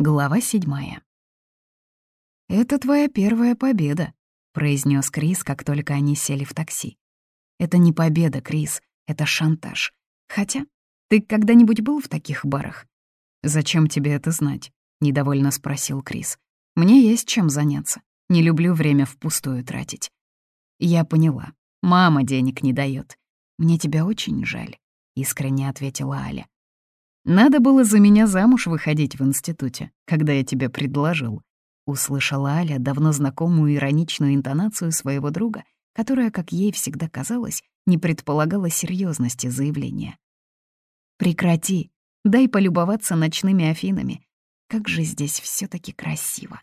Глава седьмая. «Это твоя первая победа», — произнес Крис, как только они сели в такси. «Это не победа, Крис, это шантаж. Хотя, ты когда-нибудь был в таких барах?» «Зачем тебе это знать?» — недовольно спросил Крис. «Мне есть чем заняться. Не люблю время впустую тратить». «Я поняла. Мама денег не дает. Мне тебя очень жаль», — искренне ответила Аля. Надо было за меня замуж выходить в институте, когда я тебе предложил. Услышала Аля давно знакомую ироничную интонацию своего друга, которая, как ей всегда казалось, не предполагала серьезности заявления. «Прекрати, дай полюбоваться ночными Афинами. Как же здесь все таки красиво!»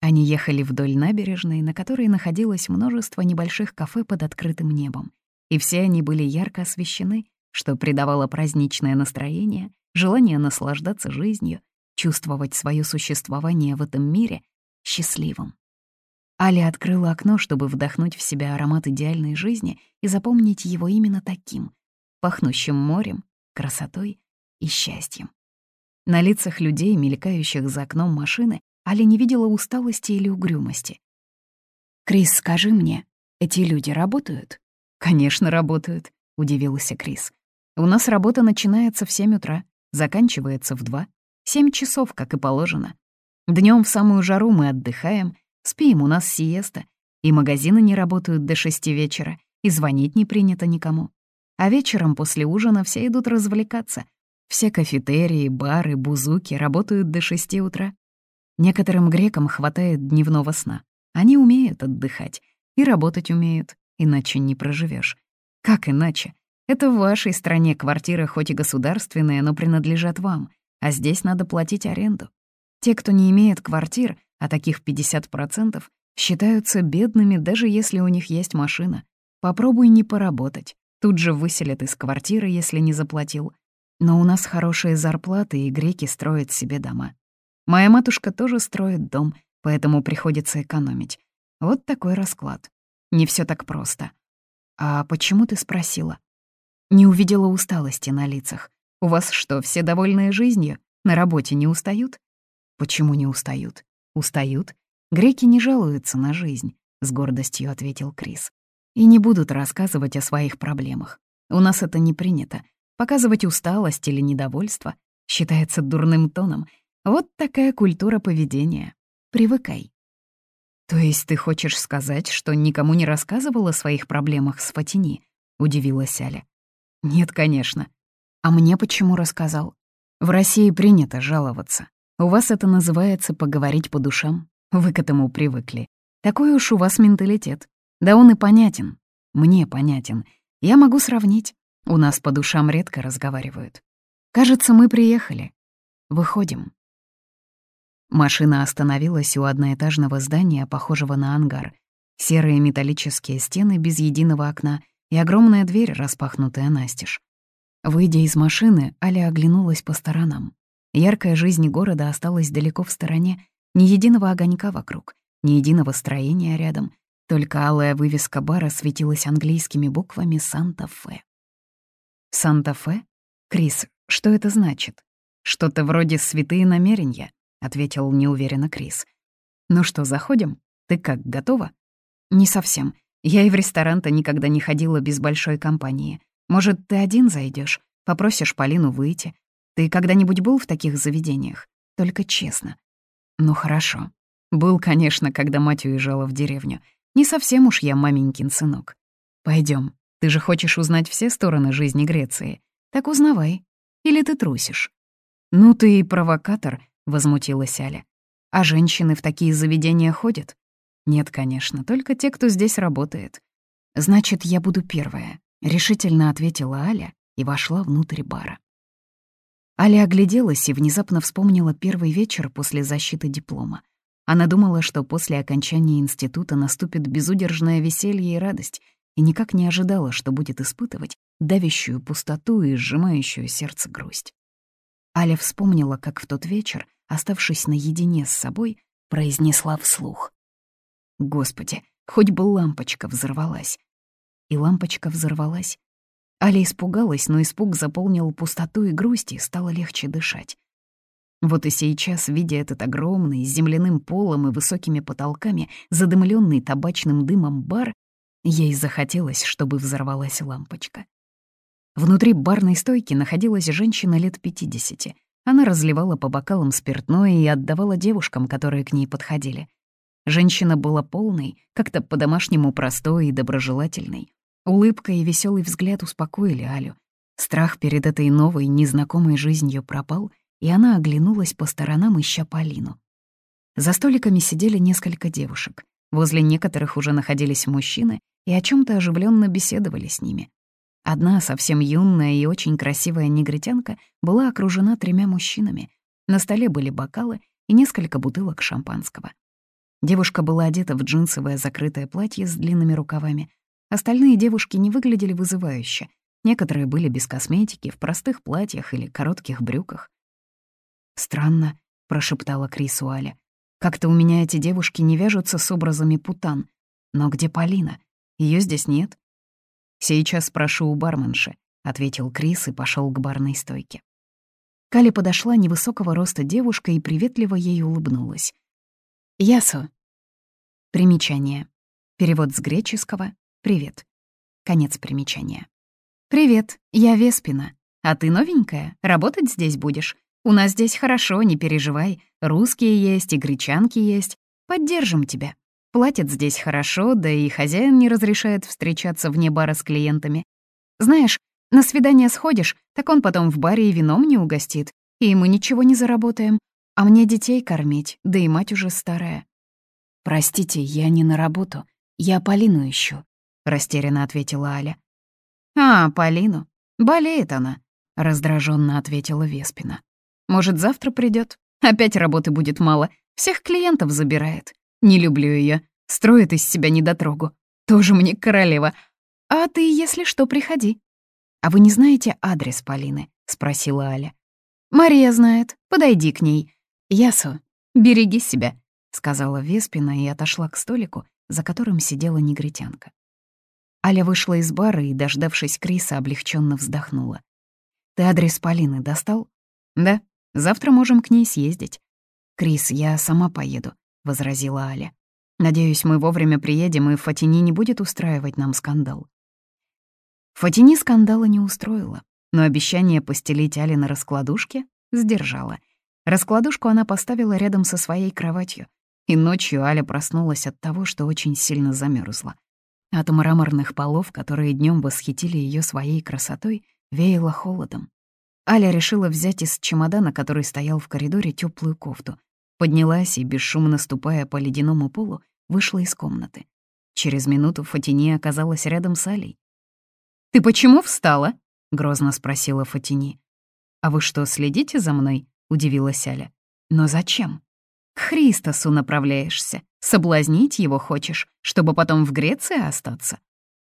Они ехали вдоль набережной, на которой находилось множество небольших кафе под открытым небом, и все они были ярко освещены, что придавало праздничное настроение, желание наслаждаться жизнью, чувствовать свое существование в этом мире счастливым. Аля открыла окно, чтобы вдохнуть в себя аромат идеальной жизни и запомнить его именно таким, пахнущим морем, красотой и счастьем. На лицах людей, мелькающих за окном машины, Аля не видела усталости или угрюмости. «Крис, скажи мне, эти люди работают?» «Конечно, работают», — удивился Крис. У нас работа начинается в 7 утра, заканчивается в 2. 7 часов, как и положено. Днем в самую жару мы отдыхаем, спим, у нас сиеста, и магазины не работают до 6 вечера, и звонить не принято никому. А вечером после ужина все идут развлекаться. Все кафетерии, бары, бузуки работают до 6 утра. Некоторым грекам хватает дневного сна. Они умеют отдыхать и работать умеют, иначе не проживешь. Как иначе? Это в вашей стране квартиры хоть и государственные, но принадлежат вам, а здесь надо платить аренду. Те, кто не имеет квартир, а таких 50%, считаются бедными, даже если у них есть машина. Попробуй не поработать. Тут же выселят из квартиры, если не заплатил. Но у нас хорошие зарплаты, и греки строят себе дома. Моя матушка тоже строит дом, поэтому приходится экономить. Вот такой расклад. Не все так просто. А почему ты спросила? Не увидела усталости на лицах. У вас что, все довольные жизнью? На работе не устают? Почему не устают? Устают? Греки не жалуются на жизнь, с гордостью ответил Крис. И не будут рассказывать о своих проблемах. У нас это не принято. Показывать усталость или недовольство считается дурным тоном. Вот такая культура поведения. Привыкай. То есть ты хочешь сказать, что никому не рассказывала о своих проблемах с Фатини? Удивилась Аля. Нет, конечно. А мне почему рассказал? В России принято жаловаться. У вас это называется поговорить по душам. Вы к этому привыкли. Такой уж у вас менталитет. Да он и понятен. Мне понятен. Я могу сравнить. У нас по душам редко разговаривают. Кажется, мы приехали. Выходим. Машина остановилась у одноэтажного здания, похожего на ангар. Серые металлические стены без единого окна — и огромная дверь, распахнутая настежь. Выйдя из машины, Аля оглянулась по сторонам. Яркая жизнь города осталась далеко в стороне, ни единого огонька вокруг, ни единого строения рядом, только алая вывеска бара светилась английскими буквами «Санта-Фе». «Санта-Фе? Крис, что это значит?» «Что-то вроде святые намерения», — ответил неуверенно Крис. «Ну что, заходим? Ты как, готова?» «Не совсем. Я и в ресторан-то никогда не ходила без большой компании. Может, ты один зайдешь, попросишь Полину выйти. Ты когда-нибудь был в таких заведениях? Только честно. Ну хорошо. Был, конечно, когда мать уезжала в деревню. Не совсем уж я маменькин сынок. Пойдем. Ты же хочешь узнать все стороны жизни Греции. Так узнавай. Или ты трусишь? Ну ты и провокатор, возмутилась Аля. А женщины в такие заведения ходят? Нет, конечно, только те, кто здесь работает. Значит, я буду первая, решительно ответила Аля и вошла внутрь бара. Аля огляделась и внезапно вспомнила первый вечер после защиты диплома. Она думала, что после окончания института наступит безудержное веселье и радость, и никак не ожидала, что будет испытывать давящую пустоту и сжимающую сердце грусть. Аля вспомнила, как в тот вечер, оставшись наедине с собой, произнесла вслух. Господи, хоть бы лампочка взорвалась. И лампочка взорвалась. Аля испугалась, но испуг заполнил пустоту и грусть, и стало легче дышать. Вот и сейчас, видя этот огромный, с земляным полом и высокими потолками, задымленный табачным дымом бар, ей захотелось, чтобы взорвалась лампочка. Внутри барной стойки находилась женщина лет 50. Она разливала по бокалам спиртное и отдавала девушкам, которые к ней подходили. Женщина была полной, как-то по-домашнему простой и доброжелательной. Улыбка и веселый взгляд успокоили Алю. Страх перед этой новой, незнакомой жизнью пропал — и она оглянулась по сторонам, ища Полину. За столиками сидели несколько девушек. Возле некоторых уже находились мужчины и о чем то оживленно беседовали с ними. Одна, совсем юная и очень красивая негритянка, была окружена тремя мужчинами. На столе были бокалы и несколько бутылок шампанского. Девушка была одета в джинсовое закрытое платье с длинными рукавами. Остальные девушки не выглядели вызывающе. Некоторые были без косметики, в простых платьях или коротких брюках. «Странно», — прошептала Крису Аля. «Как-то у меня эти девушки не вяжутся с образами путан. Но где Полина? Ее здесь нет». «Сейчас спрошу у барменши», — ответил Крис и пошел к барной стойке. Кали подошла невысокого роста девушка и приветливо ей улыбнулась. «Ясо». Примечание. Перевод с греческого «Привет». Конец примечания. «Привет, я Веспина. А ты новенькая? Работать здесь будешь? У нас здесь хорошо, не переживай. Русские есть и гречанки есть. Поддержим тебя. Платят здесь хорошо, да и хозяин не разрешает встречаться вне бара с клиентами. Знаешь, на свидание сходишь, так он потом в баре и вином не угостит, и мы ничего не заработаем. А мне детей кормить, да и мать уже старая. «Простите, я не на работу. Я Полину ищу», — растерянно ответила Аля. «А, Полину. Болеет она», — раздраженно ответила Веспина. Может, завтра придет? Опять работы будет мало. Всех клиентов забирает. Не люблю ее. Строит из себя недотрогу. Тоже мне королева. А ты, если что, приходи. А вы не знаете адрес Полины? Спросила Аля. Мария знает. Подойди к ней. Ясо, береги себя, сказала Веспина и отошла к столику, за которым сидела негритянка. Аля вышла из бара и, дождавшись Криса, облегченно вздохнула. «Ты адрес Полины достал?» «Да», Завтра можем к ней съездить». «Крис, я сама поеду», — возразила Аля. «Надеюсь, мы вовремя приедем, и Фатини не будет устраивать нам скандал». Фатини скандала не устроила, но обещание постелить Али на раскладушке сдержала. Раскладушку она поставила рядом со своей кроватью, и ночью Аля проснулась от того, что очень сильно замерзла. От мраморных полов, которые днем восхитили ее своей красотой, веяло холодом. Аля решила взять из чемодана, который стоял в коридоре, теплую кофту. Поднялась и, бесшумно ступая по ледяному полу, вышла из комнаты. Через минуту Фатини оказалась рядом с Алей. «Ты почему встала?» — грозно спросила Фатини. «А вы что, следите за мной?» — удивилась Аля. «Но зачем?» «К Христосу направляешься. Соблазнить его хочешь, чтобы потом в Греции остаться?»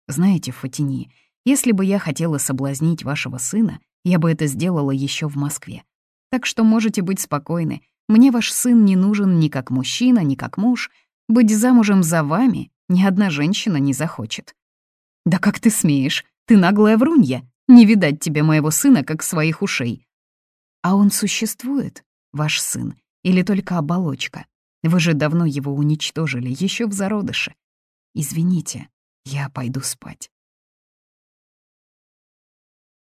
«Знаете, Фатини, если бы я хотела соблазнить вашего сына, я бы это сделала еще в Москве. Так что можете быть спокойны. Мне ваш сын не нужен ни как мужчина, ни как муж. Быть замужем за вами ни одна женщина не захочет. Да как ты смеешь? Ты наглая врунья. Не видать тебе моего сына, как своих ушей. А он существует, ваш сын, или только оболочка? Вы же давно его уничтожили, еще в зародыше. Извините, я пойду спать.